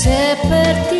seperti